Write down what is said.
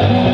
Amém.